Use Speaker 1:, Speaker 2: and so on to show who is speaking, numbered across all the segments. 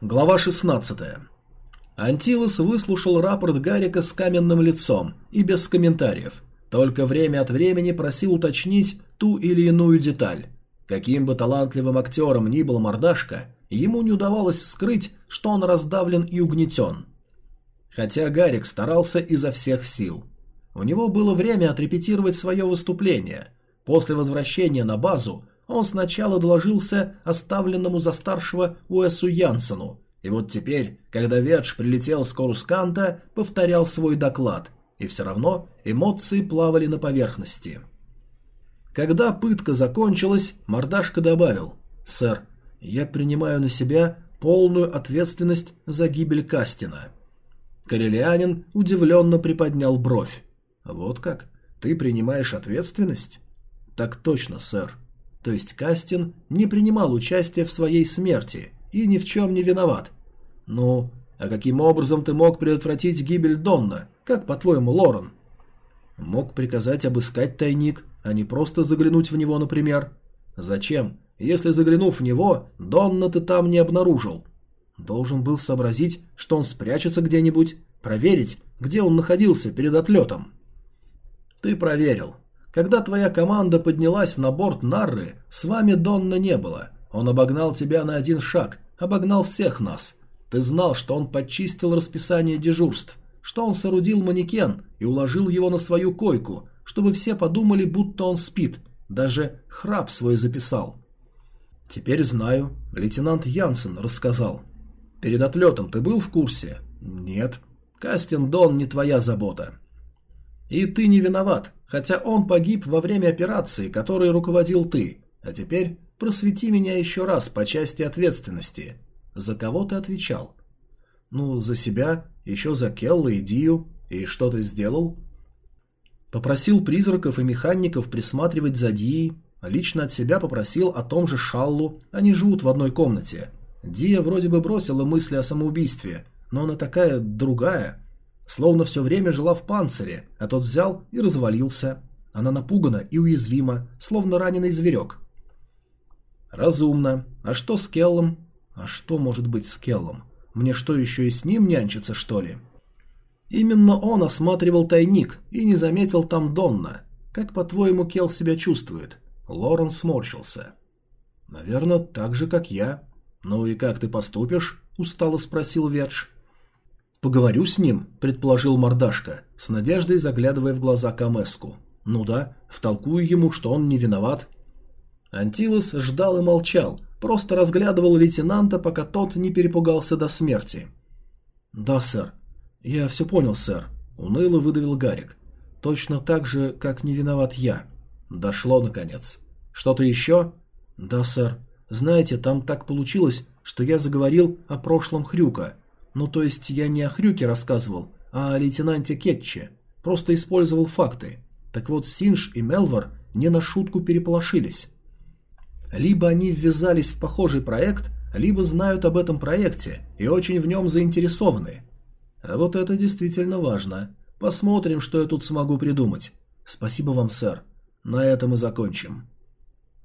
Speaker 1: Глава 16. Антилос выслушал рапорт Гарика с каменным лицом и без комментариев, только время от времени просил уточнить ту или иную деталь. Каким бы талантливым актером ни был мордашка, ему не удавалось скрыть, что он раздавлен и угнетен. Хотя Гарик старался изо всех сил. У него было время отрепетировать свое выступление. После возвращения на базу он сначала доложился оставленному за старшего Уэсу Янсену, и вот теперь, когда Ведж прилетел с Корусканта, повторял свой доклад, и все равно эмоции плавали на поверхности. Когда пытка закончилась, мордашка добавил «Сэр, я принимаю на себя полную ответственность за гибель Кастина». Карелианин удивленно приподнял бровь. «Вот как? Ты принимаешь ответственность?» «Так точно, сэр. То есть Кастин не принимал участия в своей смерти и ни в чем не виноват. Ну, а каким образом ты мог предотвратить гибель Донна? Как, по-твоему, Лорен?» «Мог приказать обыскать тайник, а не просто заглянуть в него, например. Зачем, если заглянув в него, Донна ты там не обнаружил? Должен был сообразить, что он спрячется где-нибудь, проверить, где он находился перед отлетом. Ты проверил. Когда твоя команда поднялась на борт Нарры, с вами Донна не было. Он обогнал тебя на один шаг, обогнал всех нас. Ты знал, что он подчистил расписание дежурств, что он соорудил манекен и уложил его на свою койку, чтобы все подумали, будто он спит, даже храп свой записал. Теперь знаю, лейтенант Янсен рассказал. Перед отлетом ты был в курсе? Нет. Кастин Дон не твоя забота. И ты не виноват, хотя он погиб во время операции, которой руководил ты. А теперь просвети меня еще раз по части ответственности. За кого ты отвечал? Ну, за себя, еще за Келла и Дию. И что ты сделал? Попросил призраков и механиков присматривать за Дией, лично от себя попросил о том же Шаллу, они живут в одной комнате. Дия вроде бы бросила мысли о самоубийстве, но она такая другая, словно все время жила в панцире, а тот взял и развалился. Она напугана и уязвима, словно раненый зверек. Разумно. А что с Келлом? А что может быть с Келлом? Мне что, еще и с ним нянчиться, что ли? Именно он осматривал тайник и не заметил там Донна. Как, по-твоему, Кел себя чувствует? Лорен сморщился. Наверное, так же, как я. Ну и как ты поступишь? Устало спросил Ведж. Поговорю с ним, предположил Мордашка, с надеждой заглядывая в глаза Камеску. Ну да, втолкую ему, что он не виноват. Антилос ждал и молчал, просто разглядывал лейтенанта, пока тот не перепугался до смерти. «Да, сэр. «Я все понял, сэр», — уныло выдавил Гарик. «Точно так же, как не виноват я». Дошло, наконец. «Что-то еще?» «Да, сэр. Знаете, там так получилось, что я заговорил о прошлом Хрюка. Ну, то есть я не о Хрюке рассказывал, а о лейтенанте Кетче. Просто использовал факты. Так вот, Синж и Мелвор не на шутку переполошились. Либо они ввязались в похожий проект, либо знают об этом проекте и очень в нем заинтересованы. А вот это действительно важно. Посмотрим, что я тут смогу придумать. Спасибо вам, сэр. На этом и закончим.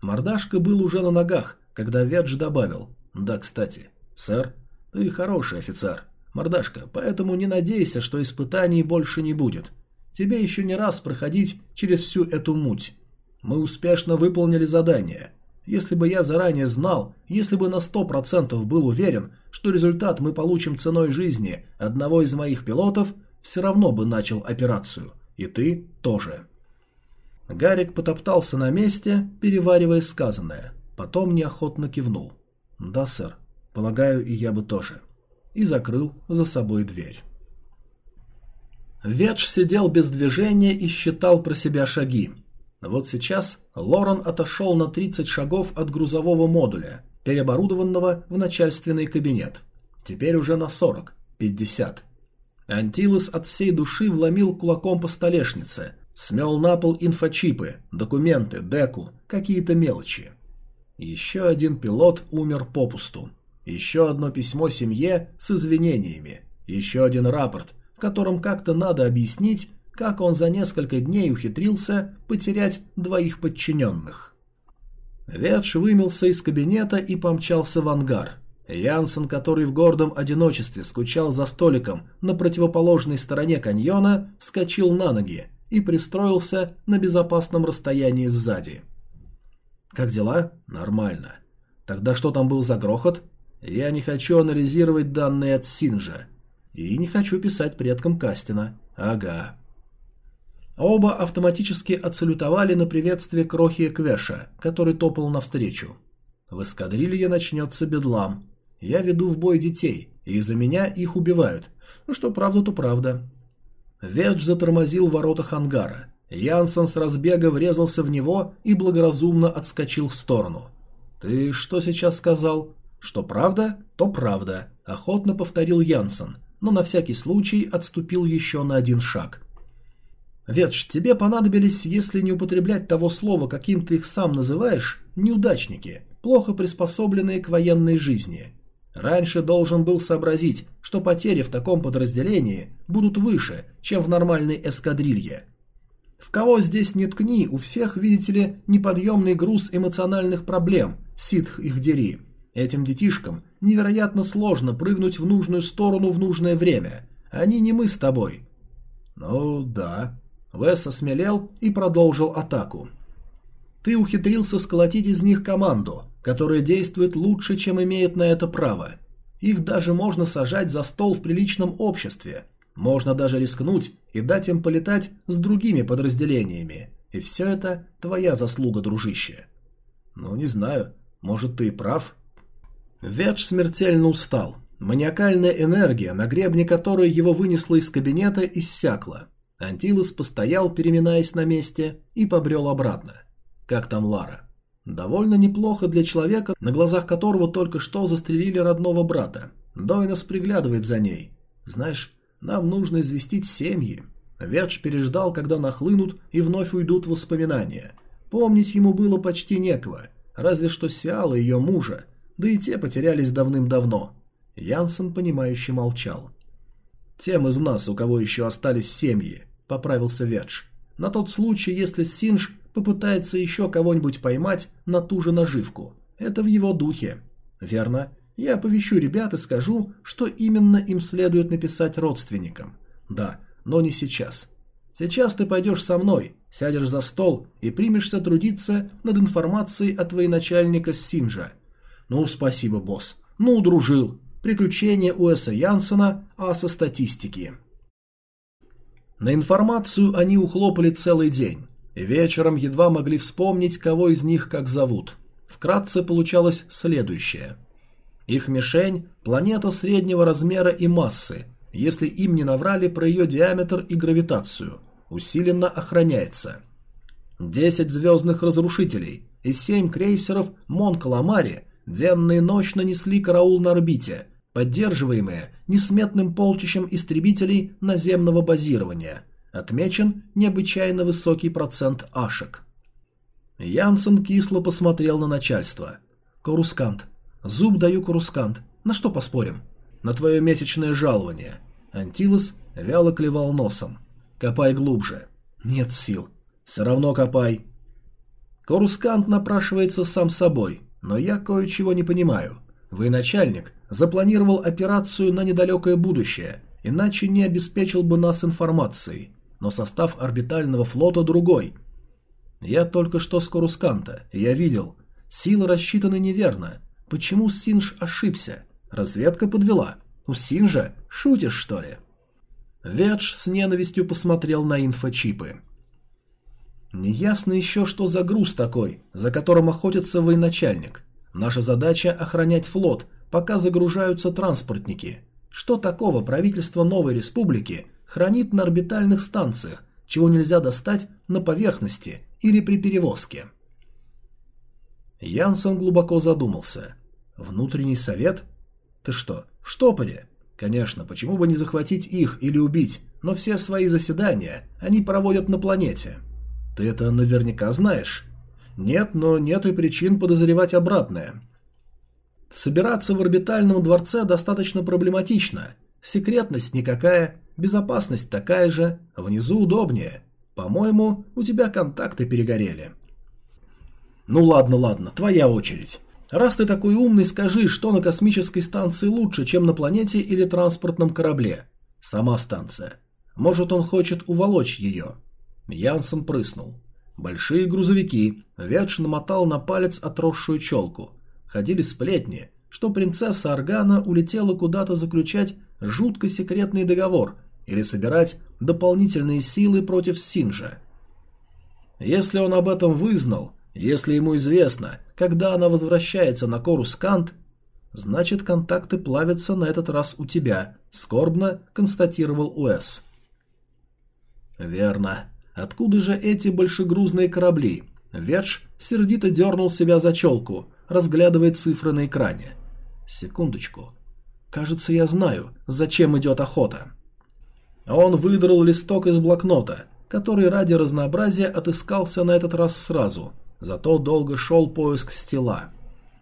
Speaker 1: Мордашка был уже на ногах, когда Ведж добавил. Да, кстати, сэр, ты хороший офицер. Мордашка, поэтому не надейся, что испытаний больше не будет. Тебе еще не раз проходить через всю эту муть. Мы успешно выполнили задание. Если бы я заранее знал, если бы на сто процентов был уверен, что результат мы получим ценой жизни одного из моих пилотов, все равно бы начал операцию. И ты тоже. Гарик потоптался на месте, переваривая сказанное. Потом неохотно кивнул. «Да, сэр. Полагаю, и я бы тоже». И закрыл за собой дверь. Ветш сидел без движения и считал про себя шаги. Вот сейчас Лорен отошел на 30 шагов от грузового модуля, переоборудованного в начальственный кабинет. Теперь уже на 40, 50. Антилос от всей души вломил кулаком по столешнице, смел на пол инфочипы, документы, деку, какие-то мелочи. Еще один пилот умер попусту. Еще одно письмо семье с извинениями. Еще один рапорт, в котором как-то надо объяснить, как он за несколько дней ухитрился потерять двоих подчиненных. Ветш вымылся из кабинета и помчался в ангар. Янсен, который в гордом одиночестве скучал за столиком на противоположной стороне каньона, вскочил на ноги и пристроился на безопасном расстоянии сзади. «Как дела?» «Нормально». «Тогда что там был за грохот?» «Я не хочу анализировать данные от Синжа. И не хочу писать предкам Кастина. Ага». Оба автоматически отсалютовали на приветствие крохи Квеша, который топал навстречу. В эскадрилье начнется бедлам. Я веду в бой детей, и из-за меня их убивают. Ну что правда, то правда. Ведж затормозил в воротах ангара. Янсен с разбега врезался в него и благоразумно отскочил в сторону. «Ты что сейчас сказал?» «Что правда, то правда», – охотно повторил Янсен, но на всякий случай отступил еще на один шаг. «Ведж, тебе понадобились, если не употреблять того слова, каким ты их сам называешь, неудачники, плохо приспособленные к военной жизни. Раньше должен был сообразить, что потери в таком подразделении будут выше, чем в нормальной эскадрилье. В кого здесь не ткни, у всех, видите ли, неподъемный груз эмоциональных проблем, ситх их дери. Этим детишкам невероятно сложно прыгнуть в нужную сторону в нужное время. Они не мы с тобой. Ну да. Вес осмелел и продолжил атаку. Ты ухитрился сколотить из них команду, которая действует лучше, чем имеет на это право. Их даже можно сажать за стол в приличном обществе. Можно даже рискнуть и дать им полетать с другими подразделениями. И все это твоя заслуга, дружище. Ну, не знаю, может ты и прав. Ветш смертельно устал. Маниакальная энергия, на гребне которой его вынесло из кабинета, иссякла. Антилос постоял, переминаясь на месте, и побрел обратно. Как там Лара? Довольно неплохо для человека, на глазах которого только что застрелили родного брата. Дойнос приглядывает за ней. Знаешь, нам нужно известить семьи. Ветш переждал, когда нахлынут и вновь уйдут воспоминания. Помнить ему было почти некого, разве что Сиала ее мужа, да и те потерялись давным-давно. Янсен, понимающе молчал. «Тем из нас, у кого еще остались семьи», — поправился Ветш. «На тот случай, если Синж попытается еще кого-нибудь поймать на ту же наживку. Это в его духе. Верно. Я оповещу ребят и скажу, что именно им следует написать родственникам. Да, но не сейчас. Сейчас ты пойдешь со мной, сядешь за стол и примешься трудиться над информацией от военачальника Синжа. Ну, спасибо, босс. Ну, удружил. Приключения Уэса Янсена, аса статистики. На информацию они ухлопали целый день. Вечером едва могли вспомнить, кого из них как зовут. Вкратце получалось следующее. Их мишень – планета среднего размера и массы, если им не наврали про ее диаметр и гравитацию. Усиленно охраняется. Десять звездных разрушителей и семь крейсеров Мон Каламари денно и ночно несли караул на орбите, поддерживаемые несметным полчищем истребителей наземного базирования – Отмечен необычайно высокий процент ашек. Янсен кисло посмотрел на начальство. «Корускант. Зуб даю Корускант. На что поспорим? На твое месячное жалование». Антилос вяло клевал носом. «Копай глубже». «Нет сил». «Все равно копай». Корускант напрашивается сам собой, но я кое-чего не понимаю. Вы, начальник, запланировал операцию на недалекое будущее, иначе не обеспечил бы нас информацией но состав орбитального флота другой. Я только что с Корусканта, я видел. Силы рассчитаны неверно. Почему Синж ошибся? Разведка подвела. У Синжа? Шутишь, что ли? Ведж с ненавистью посмотрел на инфочипы. Неясно еще, что за груз такой, за которым охотится военачальник. Наша задача – охранять флот, пока загружаются транспортники. Что такого правительство Новой Республики хранит на орбитальных станциях, чего нельзя достать на поверхности или при перевозке. Янсен глубоко задумался. Внутренний совет? Ты что, в штопоре? Конечно, почему бы не захватить их или убить, но все свои заседания они проводят на планете. Ты это наверняка знаешь. Нет, но нет и причин подозревать обратное. Собираться в орбитальном дворце достаточно проблематично. Секретность никакая, Безопасность такая же, внизу удобнее. По-моему, у тебя контакты перегорели. Ну ладно, ладно, твоя очередь. Раз ты такой умный, скажи, что на космической станции лучше, чем на планете или транспортном корабле? Сама станция. Может, он хочет уволочь ее? Янсен прыснул. Большие грузовики. Ветш намотал на палец отросшую челку. Ходили сплетни, что принцесса Аргана улетела куда-то заключать жутко секретный договор или собирать дополнительные силы против Синжа. Если он об этом вызнал, если ему известно, когда она возвращается на Корускант, значит контакты плавятся на этот раз у тебя, скорбно констатировал Уэс. Верно. Откуда же эти большегрузные корабли? Ветш сердито дернул себя за челку, разглядывая цифры на экране. Секундочку. Кажется, я знаю, зачем идет охота. Он выдрал листок из блокнота, который ради разнообразия отыскался на этот раз сразу, зато долго шел поиск стела.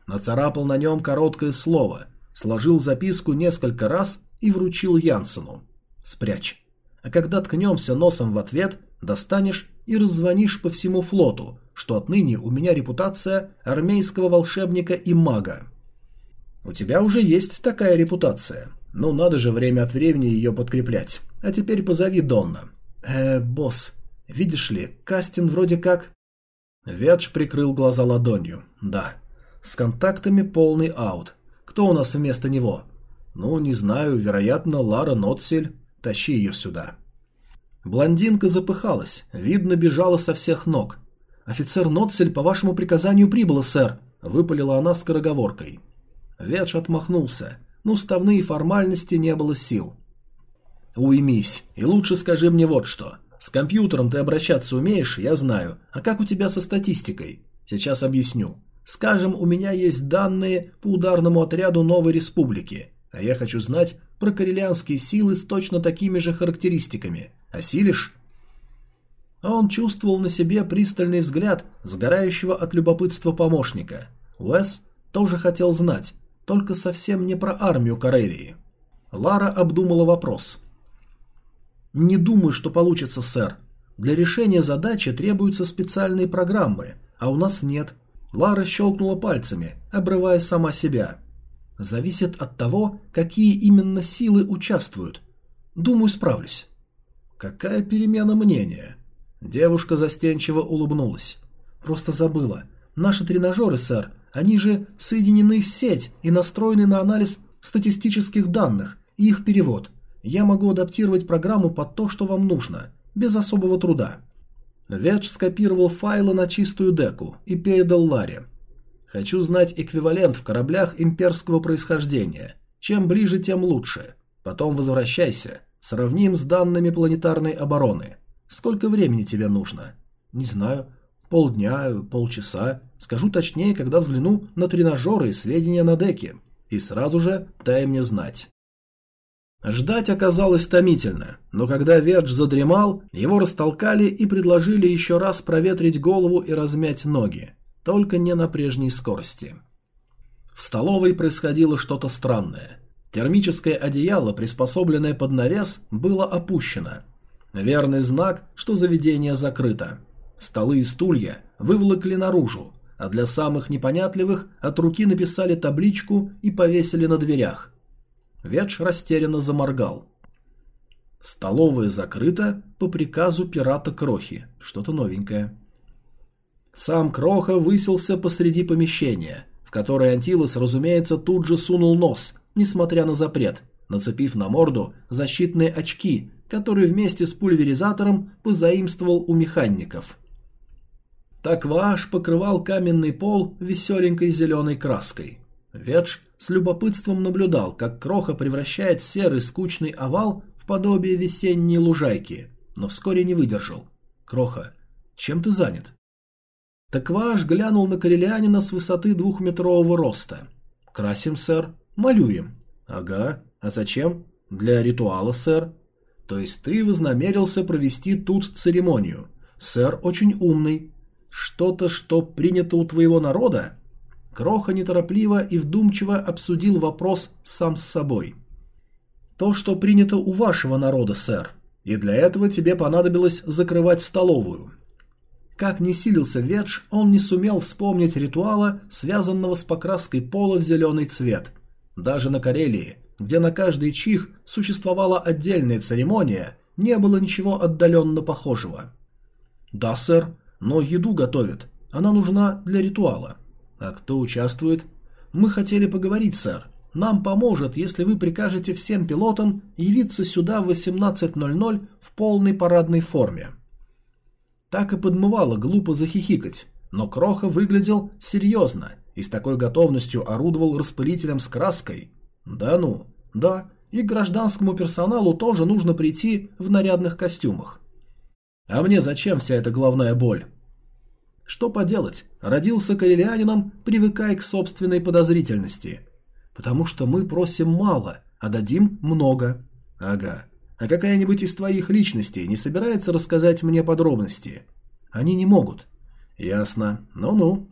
Speaker 1: Нацарапал на нем короткое слово, сложил записку несколько раз и вручил Янсену. «Спрячь. А когда ткнемся носом в ответ, достанешь и раззвонишь по всему флоту, что отныне у меня репутация армейского волшебника и мага. У тебя уже есть такая репутация. Ну, надо же время от времени ее подкреплять. А теперь позови Донна. Э, босс, видишь ли, Кастин вроде как... Ветш прикрыл глаза ладонью. Да, с контактами полный аут. Кто у нас вместо него? Ну, не знаю, вероятно, Лара Нотсель. Тащи ее сюда. Блондинка запыхалась, видно, бежала со всех ног. «Офицер Нотсель по вашему приказанию прибыла, сэр», — выпалила она скороговоркой. Ветш отмахнулся. но уставные формальности не было сил. «Уймись, и лучше скажи мне вот что. С компьютером ты обращаться умеешь, я знаю. А как у тебя со статистикой? Сейчас объясню. Скажем, у меня есть данные по ударному отряду Новой Республики, а я хочу знать про корелианские силы с точно такими же характеристиками. Осилишь?» А он чувствовал на себе пристальный взгляд сгорающего от любопытства помощника. Уэс тоже хотел знать, только совсем не про армию Карелии. Лара обдумала вопрос. «Не думаю, что получится, сэр. Для решения задачи требуются специальные программы, а у нас нет». Лара щелкнула пальцами, обрывая сама себя. «Зависит от того, какие именно силы участвуют. Думаю, справлюсь». «Какая перемена мнения?» Девушка застенчиво улыбнулась. «Просто забыла. Наши тренажеры, сэр, они же соединены в сеть и настроены на анализ статистических данных и их перевод. Я могу адаптировать программу под то, что вам нужно, без особого труда». Ветч скопировал файлы на чистую деку и передал Ларе. «Хочу знать эквивалент в кораблях имперского происхождения. Чем ближе, тем лучше. Потом возвращайся. Сравним с данными планетарной обороны. Сколько времени тебе нужно? Не знаю. Полдня, полчаса. Скажу точнее, когда взгляну на тренажеры и сведения на деке. И сразу же дай мне знать. Ждать оказалось томительно, но когда Вердж задремал, его растолкали и предложили еще раз проветрить голову и размять ноги, только не на прежней скорости. В столовой происходило что-то странное. Термическое одеяло, приспособленное под навес, было опущено. Верный знак, что заведение закрыто. Столы и стулья выволокли наружу, а для самых непонятливых от руки написали табличку и повесили на дверях. Ветш растерянно заморгал. Столовая закрыта по приказу пирата Крохи. Что-то новенькое. Сам Кроха высился посреди помещения, в которое Антилос, разумеется, тут же сунул нос, несмотря на запрет, нацепив на морду защитные очки, которые вместе с пульверизатором позаимствовал у механиков. Такваш покрывал каменный пол веселенькой зеленой краской. Ветш с любопытством наблюдал, как Кроха превращает серый скучный овал в подобие весенней лужайки, но вскоре не выдержал. «Кроха, чем ты занят?» Такваш глянул на корелянина с высоты двухметрового роста. «Красим, сэр. Малюем». «Ага. А зачем?» «Для ритуала, сэр». «То есть ты вознамерился провести тут церемонию. Сэр очень умный. Что-то, что принято у твоего народа?» Кроха неторопливо и вдумчиво обсудил вопрос сам с собой. «То, что принято у вашего народа, сэр. И для этого тебе понадобилось закрывать столовую». Как не силился Ведж, он не сумел вспомнить ритуала, связанного с покраской пола в зеленый цвет. Даже на Карелии, где на каждый чих существовала отдельная церемония, не было ничего отдаленно похожего. «Да, сэр, но еду готовят. Она нужна для ритуала». «А кто участвует?» «Мы хотели поговорить, сэр. Нам поможет, если вы прикажете всем пилотам явиться сюда в 18.00 в полной парадной форме». Так и подмывало глупо захихикать, но Кроха выглядел серьезно и с такой готовностью орудовал распылителем с краской. Да ну, да, и гражданскому персоналу тоже нужно прийти в нарядных костюмах. А мне зачем вся эта головная боль? Что поделать, родился карелианином, привыкай к собственной подозрительности. Потому что мы просим мало, а дадим много. Ага. А какая-нибудь из твоих личностей не собирается рассказать мне подробности? Они не могут. Ясно. Ну-ну.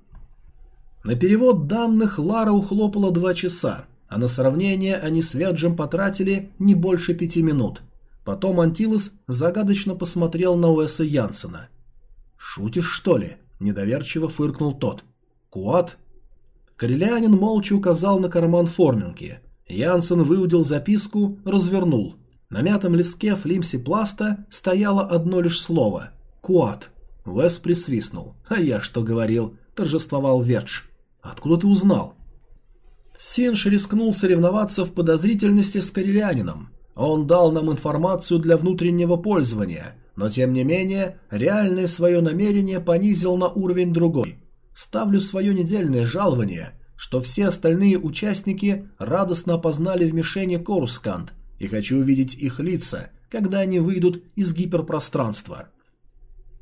Speaker 1: На перевод данных Лара ухлопала два часа, а на сравнение они с Веджем потратили не больше пяти минут. Потом Антилос загадочно посмотрел на Уэса Янсена. «Шутишь, что ли?» – недоверчиво фыркнул тот. «Куат?» Корелянин молча указал на карман форминки. Янсен выудил записку, развернул. На мятом листке флимси-пласта стояло одно лишь слово – «Куат». Уэс присвистнул. «А я что говорил?» – торжествовал Вердж. «Откуда ты узнал?» Синж рискнул соревноваться в подозрительности с Карелианином. Он дал нам информацию для внутреннего пользования, но тем не менее реальное свое намерение понизил на уровень другой. Ставлю свое недельное жалование, что все остальные участники радостно опознали в мишени Корускант, и хочу увидеть их лица, когда они выйдут из гиперпространства.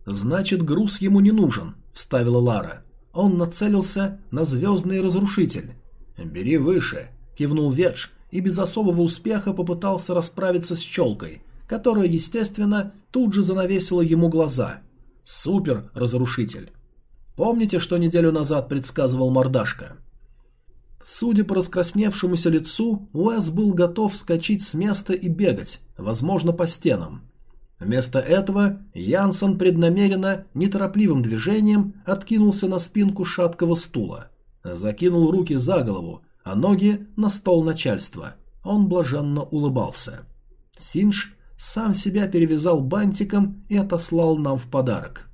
Speaker 1: «Значит, груз ему не нужен», — вставила Лара. Он нацелился на звездный разрушитель. «Бери выше», — кивнул Ведж и без особого успеха попытался расправиться с челкой, которая, естественно, тут же занавесила ему глаза. «Супер-разрушитель». Помните, что неделю назад предсказывал Мордашка? Судя по раскрасневшемуся лицу, Уэс был готов вскочить с места и бегать, возможно, по стенам. Вместо этого Янсон преднамеренно, неторопливым движением откинулся на спинку шаткого стула. Закинул руки за голову, а ноги на стол начальства. Он блаженно улыбался. Синж сам себя перевязал бантиком и отослал нам в подарок.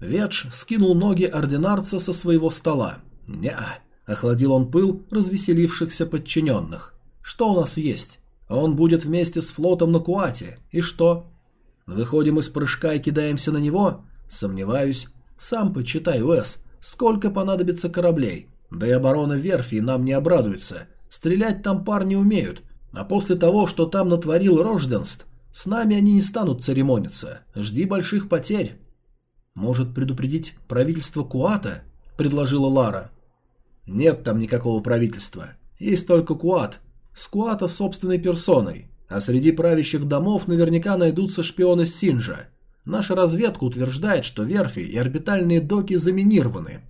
Speaker 1: Ведж скинул ноги ординарца со своего стола. «Не-а», охладил он пыл развеселившихся подчиненных. «Что у нас есть? Он будет вместе с флотом на Куате. И что? Выходим из прыжка и кидаемся на него? Сомневаюсь. Сам почитай, Уэс, сколько понадобится кораблей. Да и оборона верфи нам не обрадуется. Стрелять там парни умеют. А после того, что там натворил Рожденст, с нами они не станут церемониться. Жди больших потерь. Может предупредить правительство Куата? Предложила Лара. Нет там никакого правительства. Есть только Куат. С Куата собственной персоной. А среди правящих домов наверняка найдутся шпионы Синжа. Наша разведка утверждает, что верфи и орбитальные доки заминированы.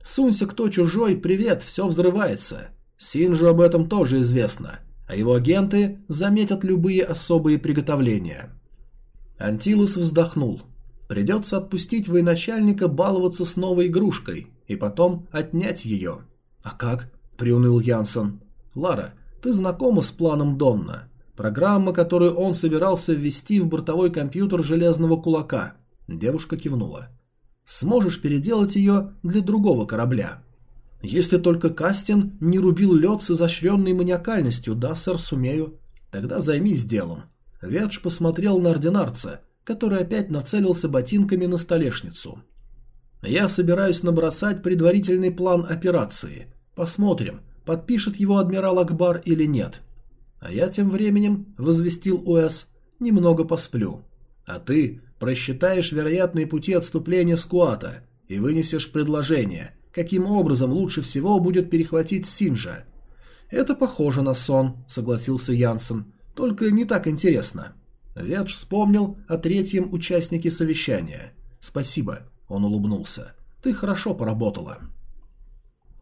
Speaker 1: Сунься кто чужой, привет, все взрывается. Синжу об этом тоже известно, а его агенты заметят любые особые приготовления. Антилос вздохнул. Придется отпустить военачальника баловаться с новой игрушкой и потом отнять ее. «А как?» – приуныл Янсен. «Лара, ты знакома с планом Донна? Программа, которую он собирался ввести в бортовой компьютер железного кулака. Девушка кивнула. Сможешь переделать ее для другого корабля. Если только Кастин не рубил лед с изощренной маниакальностью, да, сэр, сумею. Тогда займись делом. Ведж посмотрел на ординарца, который опять нацелился ботинками на столешницу. Я собираюсь набросать предварительный план операции. Посмотрим, подпишет его адмирал Акбар или нет. А я тем временем, возвестил Уэс, немного посплю. А ты просчитаешь вероятные пути отступления Скуата и вынесешь предложение, каким образом лучше всего будет перехватить Синжа. Это похоже на сон, согласился Янсен, только не так интересно. Ведж вспомнил о третьем участнике совещания. Спасибо, он улыбнулся. Ты хорошо поработала.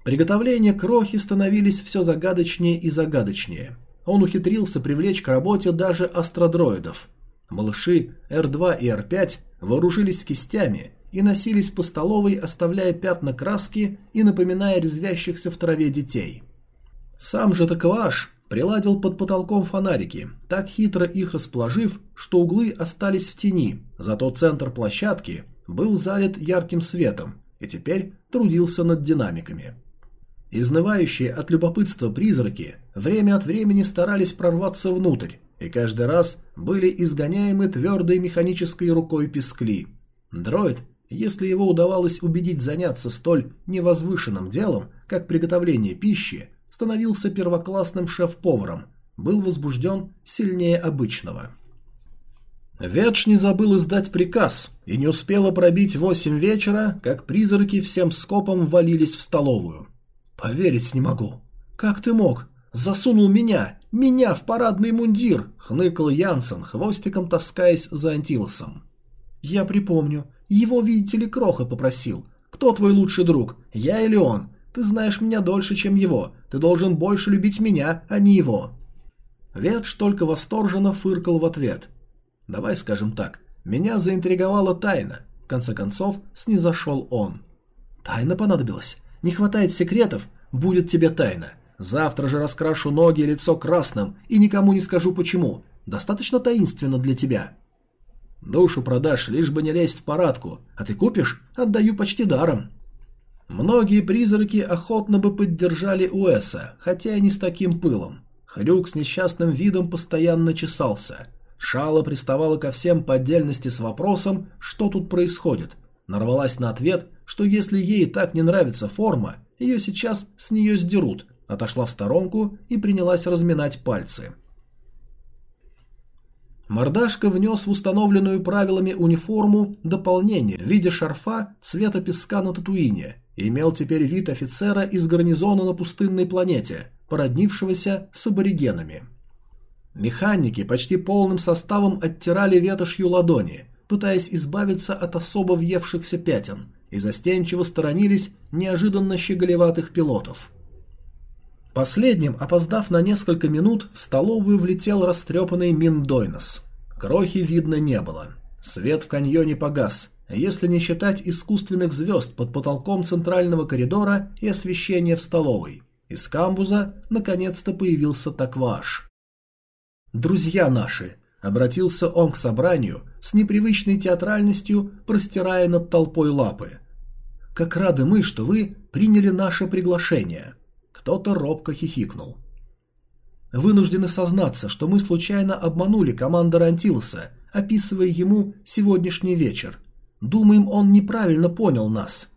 Speaker 1: Приготовления крохи становились все загадочнее и загадочнее он ухитрился привлечь к работе даже астродроидов. Малыши R2 и R5 вооружились кистями и носились по столовой, оставляя пятна краски и напоминая резвящихся в траве детей. Сам же Такваш приладил под потолком фонарики, так хитро их расположив, что углы остались в тени, зато центр площадки был залит ярким светом и теперь трудился над динамиками. Изнывающие от любопытства призраки время от времени старались прорваться внутрь, и каждый раз были изгоняемы твердой механической рукой пескли. Дроид, если его удавалось убедить заняться столь невозвышенным делом, как приготовление пищи, становился первоклассным шеф-поваром, был возбужден сильнее обычного. Ветш не забыл издать приказ, и не успела пробить восемь вечера, как призраки всем скопом валились в столовую. «Поверить не могу. Как ты мог? Засунул меня, меня в парадный мундир!» — хныкал Янсен, хвостиком таскаясь за Антилосом. «Я припомню. Его, видите ли, Кроха попросил. Кто твой лучший друг, я или он? Ты знаешь меня дольше, чем его. Ты должен больше любить меня, а не его». Ветш только восторженно фыркал в ответ. «Давай скажем так. Меня заинтриговала тайна». В конце концов, снизошел он. «Тайна понадобилась. Не хватает секретов, будет тебе тайна. Завтра же раскрашу ноги и лицо красным и никому не скажу почему. Достаточно таинственно для тебя. Душу продашь, лишь бы не лезть в парадку, а ты купишь, отдаю почти даром. Многие призраки охотно бы поддержали Уэса, хотя и не с таким пылом. Хрюк с несчастным видом постоянно чесался. Шала приставала ко всем по отдельности с вопросом, что тут происходит. Нарвалась на ответ, что если ей так не нравится форма, ее сейчас с нее сдерут, отошла в сторонку и принялась разминать пальцы. Мордашка внес в установленную правилами униформу дополнение в виде шарфа цвета песка на Татуине и имел теперь вид офицера из гарнизона на пустынной планете, породнившегося с аборигенами. Механики почти полным составом оттирали ветошью ладони, пытаясь избавиться от особо въевшихся пятен, и застенчиво сторонились неожиданно щеголеватых пилотов. Последним, опоздав на несколько минут, в столовую влетел растрепанный Миндойнос. Крохи видно не было. Свет в каньоне погас, если не считать искусственных звезд под потолком центрального коридора и освещения в столовой. Из камбуза наконец-то появился такваш. «Друзья наши!» — обратился он к собранию с непривычной театральностью, простирая над толпой лапы. «Как рады мы, что вы приняли наше приглашение!» Кто-то робко хихикнул. Вынуждены сознаться, что мы случайно обманули командора Антилоса, описывая ему сегодняшний вечер. Думаем, он неправильно понял нас.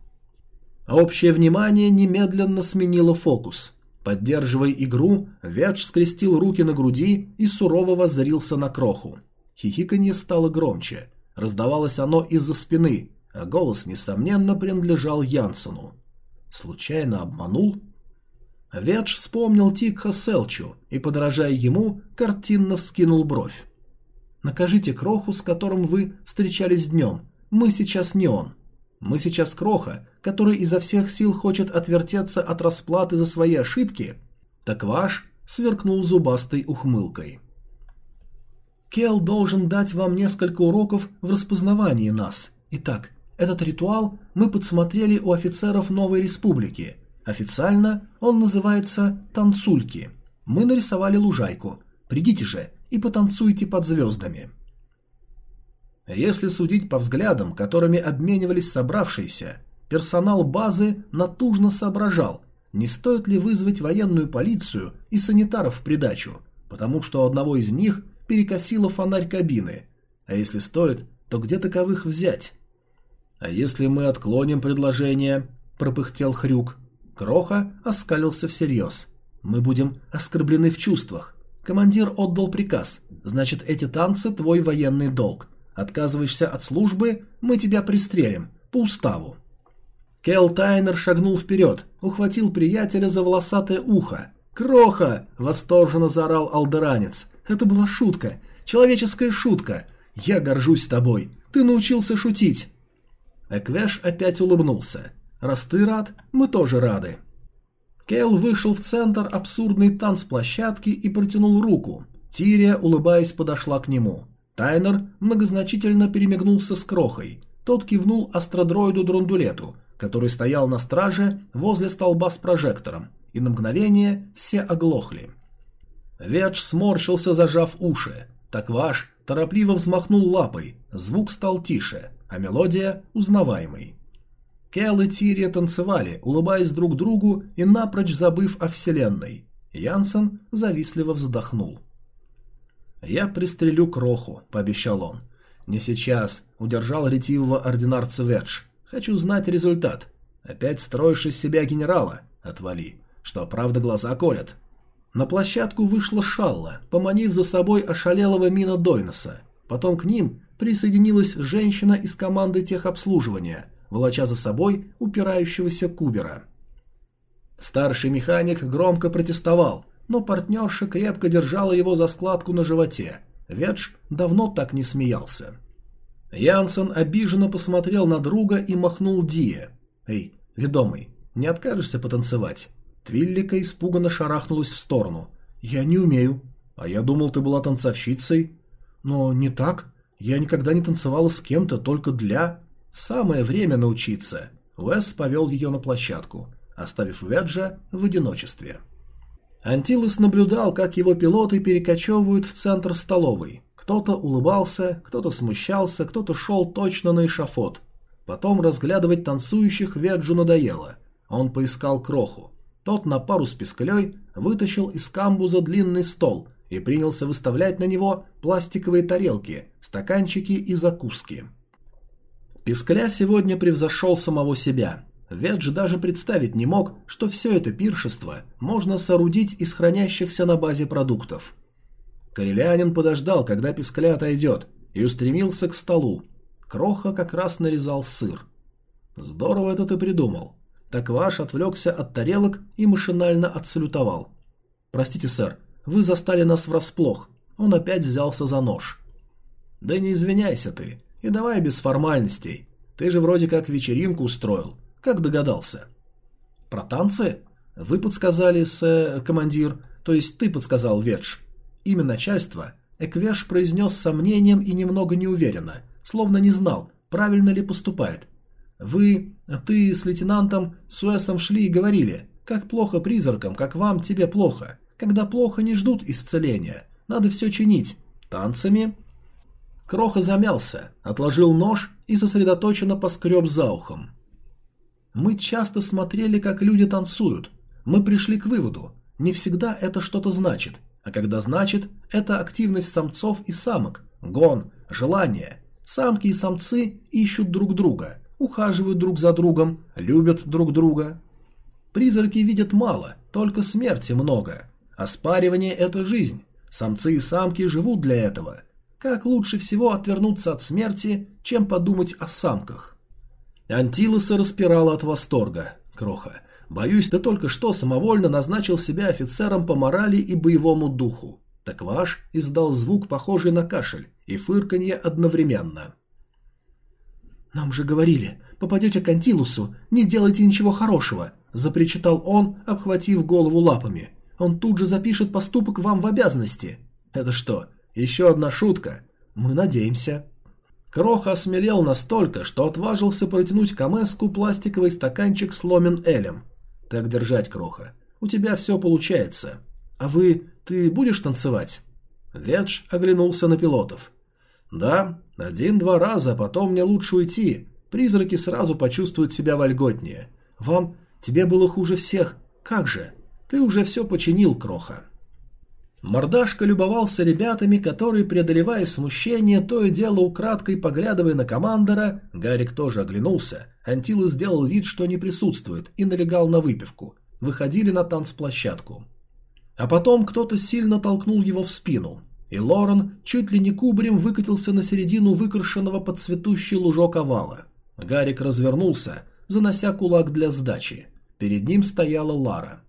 Speaker 1: Общее внимание немедленно сменило фокус. Поддерживая игру, Вядж скрестил руки на груди и сурово воззрился на кроху. Хихиканье стало громче. Раздавалось оно из-за спины, а голос, несомненно, принадлежал Янсену. Случайно обманул? Ведж вспомнил Тикха Селчу и, подражая ему, картинно вскинул бровь. «Накажите Кроху, с которым вы встречались днем. Мы сейчас не он. Мы сейчас Кроха, который изо всех сил хочет отвертеться от расплаты за свои ошибки». Так ваш сверкнул зубастой ухмылкой. Кел должен дать вам несколько уроков в распознавании нас. Итак, этот ритуал мы подсмотрели у офицеров Новой Республики – Официально он называется «Танцульки». Мы нарисовали лужайку. Придите же и потанцуйте под звездами. Если судить по взглядам, которыми обменивались собравшиеся, персонал базы натужно соображал, не стоит ли вызвать военную полицию и санитаров в придачу, потому что у одного из них перекосило фонарь кабины, а если стоит, то где таковых взять? «А если мы отклоним предложение?» – пропыхтел Хрюк. Кроха оскалился всерьез. «Мы будем оскорблены в чувствах. Командир отдал приказ. Значит, эти танцы – твой военный долг. Отказываешься от службы – мы тебя пристрелим. По уставу». Кел Тайнер шагнул вперед, ухватил приятеля за волосатое ухо. «Кроха!» – восторженно заорал алдеранец. «Это была шутка. Человеческая шутка. Я горжусь тобой. Ты научился шутить». Эквеш опять улыбнулся. Раз ты рад, мы тоже рады. Кел вышел в центр абсурдной танцплощадки и протянул руку. Тирия, улыбаясь, подошла к нему. Тайнер многозначительно перемигнулся с Крохой. Тот кивнул астродроиду Друндулету, который стоял на страже возле столба с прожектором, и на мгновение все оглохли. Ведж сморщился, зажав уши. Такваш торопливо взмахнул лапой, звук стал тише, а мелодия узнаваемой. Кел и Тирия танцевали, улыбаясь друг другу и напрочь забыв о вселенной. Янсен завистливо вздохнул. «Я пристрелю кроху», — пообещал он. «Не сейчас», — удержал ретивого ординарца Ведж. «Хочу знать результат. Опять строишь из себя генерала? Отвали. Что, правда, глаза колят?» На площадку вышла Шалла, поманив за собой ошалелого Мина Дойнеса. Потом к ним присоединилась женщина из команды техобслуживания, волоча за собой упирающегося Кубера. Старший механик громко протестовал, но партнерша крепко держала его за складку на животе. Ведж давно так не смеялся. Янсен обиженно посмотрел на друга и махнул Дие. «Эй, ведомый, не откажешься потанцевать?» Твиллика испуганно шарахнулась в сторону. «Я не умею». «А я думал, ты была танцовщицей». «Но не так. Я никогда не танцевала с кем-то, только для...» «Самое время научиться». Уэс повел ее на площадку, оставив Веджа в одиночестве. Антилос наблюдал, как его пилоты перекочевывают в центр столовой. Кто-то улыбался, кто-то смущался, кто-то шел точно на эшафот. Потом разглядывать танцующих Веджу надоело. Он поискал кроху. Тот на пару с Пискалей вытащил из камбуза длинный стол и принялся выставлять на него пластиковые тарелки, стаканчики и закуски. Пискаля сегодня превзошел самого себя. Ведж даже представить не мог, что все это пиршество можно соорудить из хранящихся на базе продуктов. Корелянин подождал, когда Пискаля отойдет, и устремился к столу. Кроха как раз нарезал сыр. «Здорово это ты придумал. Такваш отвлекся от тарелок и машинально отсалютовал. «Простите, сэр, вы застали нас врасплох». Он опять взялся за нож. «Да не извиняйся ты, и давай без формальностей. Ты же вроде как вечеринку устроил. Как догадался?» «Про танцы?» «Вы подсказали, с командир, то есть ты подсказал, Ведж». Имя начальства Эквеш произнес с сомнением и немного неуверенно, словно не знал, правильно ли поступает – вы, ты с лейтенантом Суэсом шли и говорили, как плохо призракам, как вам, тебе плохо. Когда плохо, не ждут исцеления. Надо все чинить. Танцами?» Кроха замялся, отложил нож и сосредоточенно поскреб за ухом. «Мы часто смотрели, как люди танцуют. Мы пришли к выводу. Не всегда это что-то значит. А когда значит, это активность самцов и самок, гон, желание. Самки и самцы ищут друг друга, ухаживают друг за другом, любят друг друга. Призраки видят мало, только смерти много. Оспаривание – это жизнь. Самцы и самки живут для этого. Как лучше всего отвернуться от смерти, чем подумать о самках? Антилоса распирала от восторга. Кроха. Боюсь, ты только что самовольно назначил себя офицером по морали и боевому духу. Так ваш издал звук, похожий на кашель, и фырканье одновременно. «Нам же говорили, попадете к Антилусу, не делайте ничего хорошего», – запричитал он, обхватив голову лапами. «Он тут же запишет поступок вам в обязанности». «Это что, еще одна шутка?» «Мы надеемся». Кроха осмелел настолько, что отважился протянуть Камеску пластиковый стаканчик с ломен элем. «Так держать, Кроха. У тебя все получается. А вы... ты будешь танцевать?» Ведж оглянулся на пилотов. «Да, один-два раза, потом мне лучше уйти. Призраки сразу почувствуют себя вольготнее. Вам... тебе было хуже всех. Как же? Ты уже все починил, Кроха». Мордашка любовался ребятами, которые, преодолевая смущение, то и дело украдкой поглядывая на командора, Гарик тоже оглянулся, Антила сделал вид, что не присутствует, и налегал на выпивку. Выходили на танцплощадку. А потом кто-то сильно толкнул его в спину и Лорен чуть ли не кубарем выкатился на середину выкрашенного под цветущий лужок овала. Гарик развернулся, занося кулак для сдачи. Перед ним стояла Лара.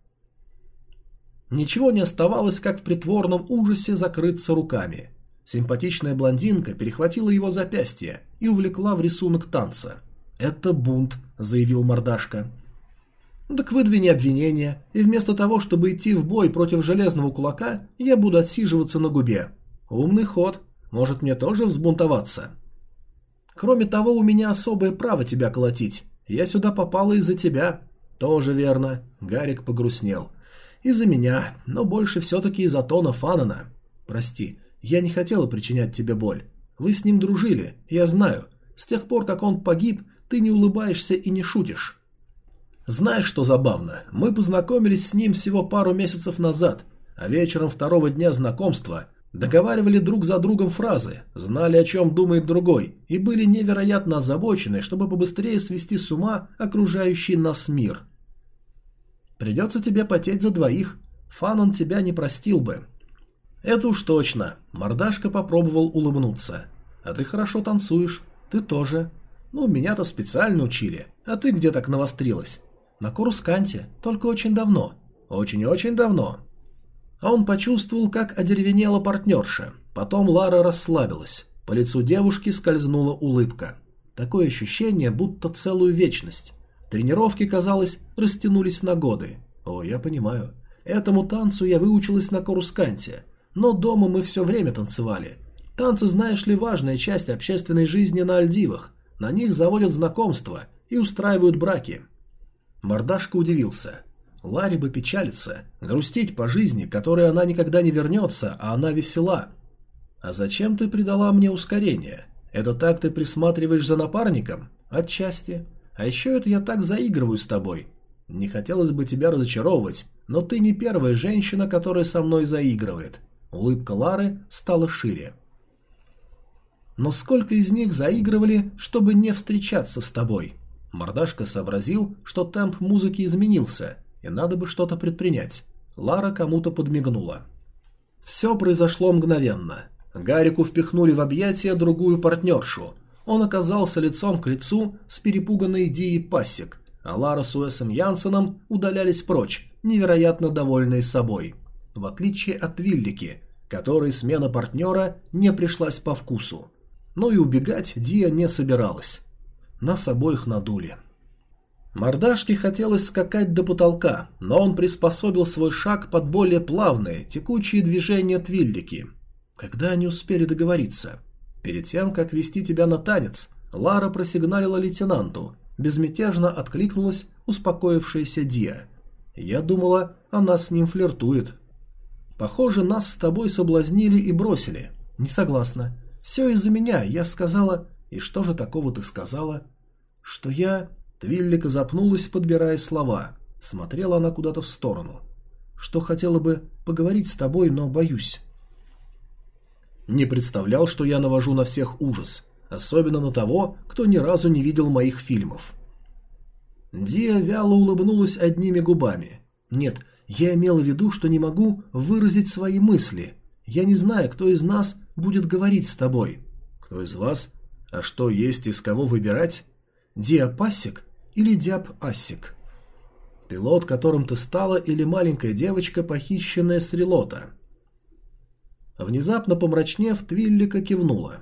Speaker 1: Ничего не оставалось, как в притворном ужасе закрыться руками. Симпатичная блондинка перехватила его запястье и увлекла в рисунок танца. «Это бунт», — заявил мордашка. Так выдвини обвинение, и вместо того, чтобы идти в бой против железного кулака, я буду отсиживаться на губе. Умный ход. Может мне тоже взбунтоваться? Кроме того, у меня особое право тебя колотить. Я сюда попала из-за тебя. Тоже верно. Гарик погрустнел. Из-за меня, но больше все-таки из-за Тона Фанана. Прости, я не хотела причинять тебе боль. Вы с ним дружили, я знаю. С тех пор, как он погиб, ты не улыбаешься и не шутишь. Знаешь, что забавно? Мы познакомились с ним всего пару месяцев назад, а вечером второго дня знакомства договаривали друг за другом фразы, знали, о чем думает другой, и были невероятно озабочены, чтобы побыстрее свести с ума окружающий нас мир. Придется тебе потеть за двоих. Фанон тебя не простил бы. Это уж точно. Мордашка попробовал улыбнуться. А ты хорошо танцуешь. Ты тоже. Ну, меня-то специально учили. А ты где так навострилась? На Корусканте, только очень давно. Очень-очень давно. А он почувствовал, как одеревенела партнерша. Потом Лара расслабилась. По лицу девушки скользнула улыбка. Такое ощущение, будто целую вечность. Тренировки, казалось, растянулись на годы. О, я понимаю. Этому танцу я выучилась на Корусканте. Но дома мы все время танцевали. Танцы, знаешь ли, важная часть общественной жизни на Альдивах. На них заводят знакомства и устраивают браки. Мордашка удивился. Ларри бы печалиться, грустить по жизни, которой она никогда не вернется, а она весела. «А зачем ты придала мне ускорение? Это так ты присматриваешь за напарником? Отчасти. А еще это я так заигрываю с тобой. Не хотелось бы тебя разочаровывать, но ты не первая женщина, которая со мной заигрывает». Улыбка Лары стала шире. «Но сколько из них заигрывали, чтобы не встречаться с тобой?» Мордашка сообразил, что темп музыки изменился, и надо бы что-то предпринять. Лара кому-то подмигнула. Все произошло мгновенно. Гарику впихнули в объятия другую партнершу. Он оказался лицом к лицу с перепуганной Дией Пассик, а Лара с Уэсом Янсеном удалялись прочь, невероятно довольные собой. В отличие от Виллики, которой смена партнера не пришлась по вкусу. Но и убегать Дия не собиралась. Нас обоих надули. Мордашке хотелось скакать до потолка, но он приспособил свой шаг под более плавные, текучие движения Твиллики. Когда они успели договориться? Перед тем, как вести тебя на танец, Лара просигналила лейтенанту. Безмятежно откликнулась успокоившаяся Диа. Я думала, она с ним флиртует. Похоже, нас с тобой соблазнили и бросили. Не согласна. Все из-за меня, я сказала... И что же такого ты сказала? Что я... Твиллика запнулась, подбирая слова. Смотрела она куда-то в сторону. Что хотела бы поговорить с тобой, но боюсь. Не представлял, что я навожу на всех ужас. Особенно на того, кто ни разу не видел моих фильмов. Диа вяло улыбнулась одними губами. Нет, я имела в виду, что не могу выразить свои мысли. Я не знаю, кто из нас будет говорить с тобой. Кто из вас? А что, есть из кого выбирать? Диа Пассик или Диап Ассик? Пилот, которым ты стала, или маленькая девочка, похищенная с Рилота? Внезапно помрачнев, тви'лекка кивнула.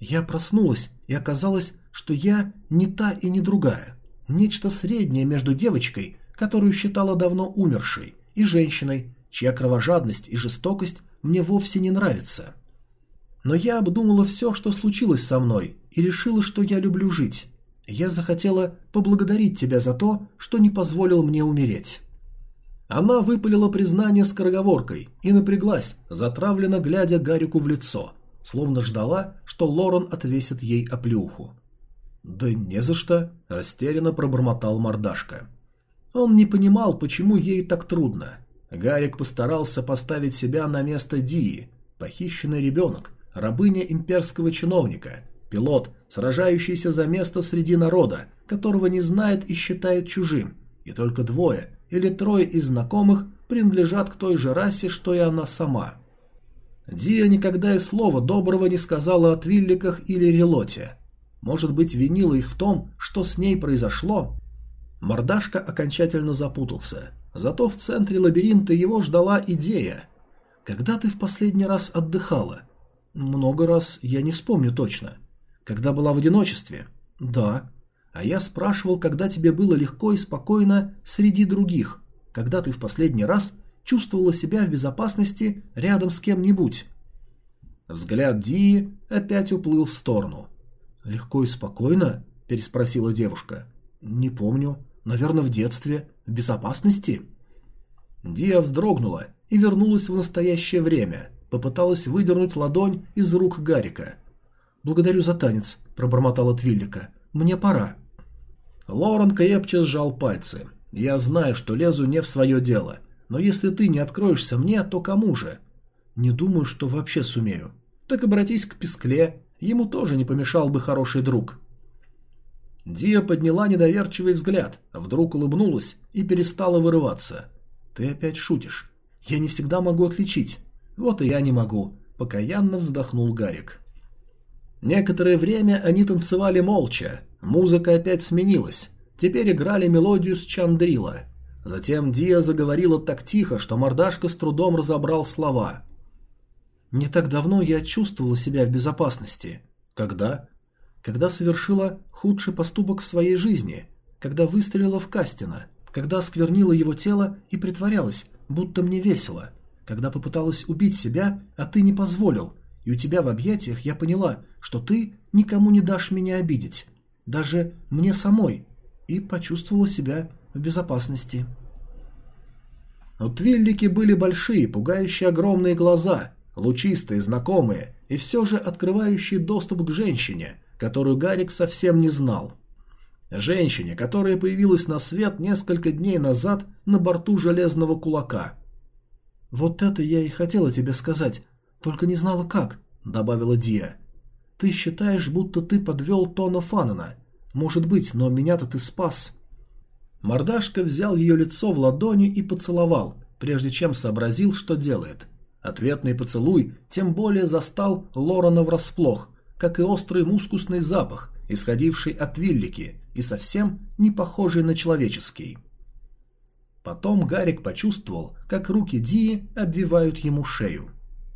Speaker 1: Я проснулась, и оказалось, что я не та и не другая. Нечто среднее между девочкой, которую считала давно умершей, и женщиной, чья кровожадность и жестокость мне вовсе не нравятся. Но я обдумала все, что случилось со мной, и решила, что я люблю жить. Я захотела поблагодарить тебя за то, что не позволил мне умереть». Она выпалила признание скороговоркой и напряглась, затравленно глядя Гарику в лицо, словно ждала, что Лорен отвесит ей оплюху. «Да не за что», – растерянно пробормотал мордашка. Он не понимал, почему ей так трудно. Гарик постарался поставить себя на место Дии, похищенный ребенок, рабыня имперского чиновника, пилот, сражающийся за место среди народа, которого не знает и считает чужим, и только двое или трое из знакомых принадлежат к той же расе, что и она сама. Дия никогда и слова доброго не сказала о Твилликах или Релоте. Может быть, винила их в том, что с ней произошло? Мордашка окончательно запутался. Зато в центре лабиринта его ждала идея. «Когда ты в последний раз отдыхала?» Много раз я не вспомню точно. Когда была в одиночестве? Да. А я спрашивал, когда тебе было легко и спокойно среди других, когда ты в последний раз чувствовала себя в безопасности рядом с кем-нибудь. Взгляд Дии опять уплыл в сторону. «Легко и спокойно?» – переспросила девушка. «Не помню. Наверное, в детстве. В безопасности?» Диа вздрогнула и вернулась в настоящее время. Попыталась выдернуть ладонь из рук Гарика. «Благодарю за танец», – пробормотала Твиллика. «Мне пора». Лорен крепче сжал пальцы. «Я знаю, что лезу не в свое дело. Но если ты не откроешься мне, то кому же?» «Не думаю, что вообще сумею». «Так обратись к Пескле. Ему тоже не помешал бы хороший друг». Диа подняла недоверчивый взгляд, вдруг улыбнулась и перестала вырываться. «Ты опять шутишь. Я не всегда могу отличить. Вот и я не могу», — покаянно вздохнул Гарик. Некоторое время они танцевали молча. Музыка опять сменилась. Теперь играли мелодию с Чандрила. Затем Диа заговорила так тихо, что мордашка с трудом разобрал слова. «Не так давно я чувствовала себя в безопасности. Когда? Когда совершила худший поступок в своей жизни. Когда выстрелила в Кастина когда сквернила его тело и притворялась, будто мне весело, когда попыталась убить себя, а ты не позволил, и у тебя в объятиях я поняла, что ты никому не дашь меня обидеть, даже мне самой, и почувствовала себя в безопасности. У Твиллики были большие, пугающие огромные глаза, лучистые, знакомые, и все же открывающие доступ к женщине, которую Гарик совсем не знал. Женщине, которая появилась на свет несколько дней назад на борту железного кулака. «Вот это я и хотела тебе сказать, только не знала как», — добавила Дия. «Ты считаешь, будто ты подвел Тона Фанана. Может быть, но меня-то ты спас». Мордашка взял ее лицо в ладони и поцеловал, прежде чем сообразил, что делает. Ответный поцелуй тем более застал Лорана врасплох, как и острый мускусный запах, исходивший от Виллики, и совсем не похожий на человеческий. Потом Гарик почувствовал, как руки Дии обвивают ему шею.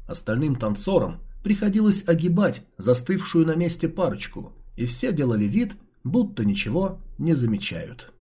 Speaker 1: Остальным танцорам приходилось огибать застывшую на месте парочку, и все делали вид, будто ничего не замечают.